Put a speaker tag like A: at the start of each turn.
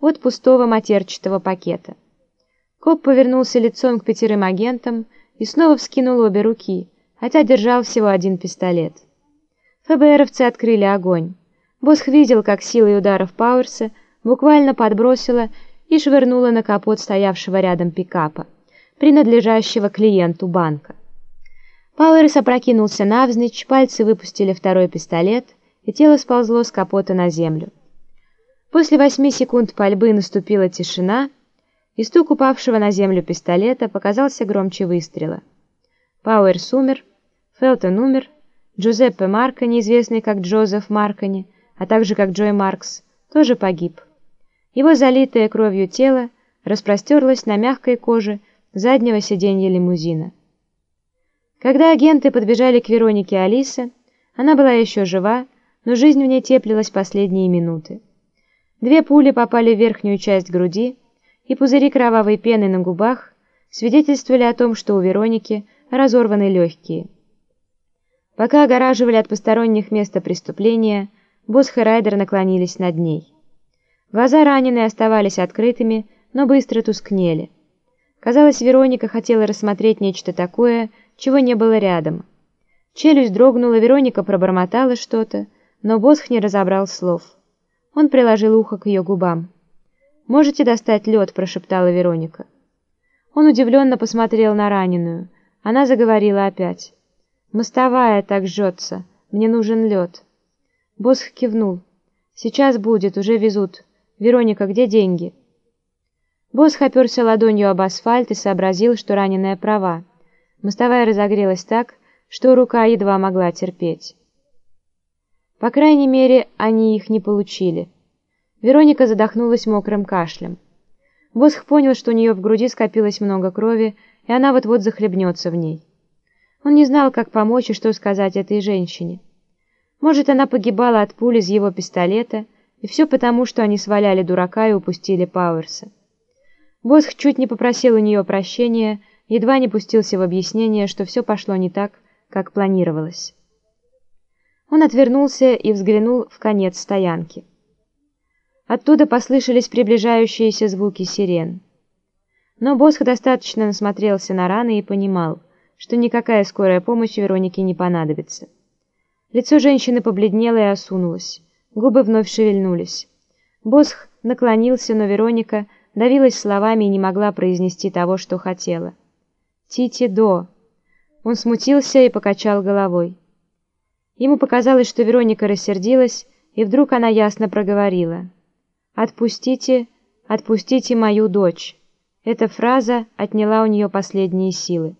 A: от пустого матерчатого пакета. Коп повернулся лицом к пятерым агентам и снова вскинул обе руки, хотя держал всего один пистолет. ФБРовцы открыли огонь. Босх видел, как силой ударов Пауэрса буквально подбросила и швырнула на капот стоявшего рядом пикапа, принадлежащего клиенту банка. Пауэрс опрокинулся навзничь, пальцы выпустили второй пистолет, и тело сползло с капота на землю. После восьми секунд пальбы наступила тишина, и стук упавшего на землю пистолета показался громче выстрела. Пауэрс умер, Фелтон умер, Джузеппе Маркони, известный как Джозеф Маркони, а также как Джой Маркс, тоже погиб. Его залитое кровью тело распростерлось на мягкой коже заднего сиденья лимузина. Когда агенты подбежали к Веронике Алисе, она была еще жива, но жизнь в ней теплилась последние минуты. Две пули попали в верхнюю часть груди, и пузыри кровавой пены на губах свидетельствовали о том, что у Вероники разорваны легкие. Пока огораживали от посторонних места преступления, Босх и Райдер наклонились над ней. Глаза раненой оставались открытыми, но быстро тускнели. Казалось, Вероника хотела рассмотреть нечто такое, чего не было рядом. Челюсть дрогнула, Вероника пробормотала что-то, но Босх не разобрал слов. Он приложил ухо к ее губам. «Можете достать лед?» – прошептала Вероника. Он удивленно посмотрел на раненую. Она заговорила опять. «Мостовая так жжется. Мне нужен лед». Босх кивнул. «Сейчас будет, уже везут. Вероника, где деньги?» Босх оперся ладонью об асфальт и сообразил, что раненая права. Мостовая разогрелась так, что рука едва могла терпеть. По крайней мере, они их не получили. Вероника задохнулась мокрым кашлем. Босх понял, что у нее в груди скопилось много крови, и она вот-вот захлебнется в ней. Он не знал, как помочь и что сказать этой женщине. Может, она погибала от пули из его пистолета, и все потому, что они сваляли дурака и упустили Пауэрса. Босх чуть не попросил у нее прощения, едва не пустился в объяснение, что все пошло не так, как планировалось. Он отвернулся и взглянул в конец стоянки. Оттуда послышались приближающиеся звуки сирен. Но Босх достаточно насмотрелся на раны и понимал, что никакая скорая помощь Веронике не понадобится. Лицо женщины побледнело и осунулось, губы вновь шевельнулись. Босх наклонился, но Вероника давилась словами и не могла произнести того, что хотела. «Тити-до!» Он смутился и покачал головой. Ему показалось, что Вероника рассердилась, и вдруг она ясно проговорила. «Отпустите, отпустите мою дочь». Эта фраза отняла у нее последние силы.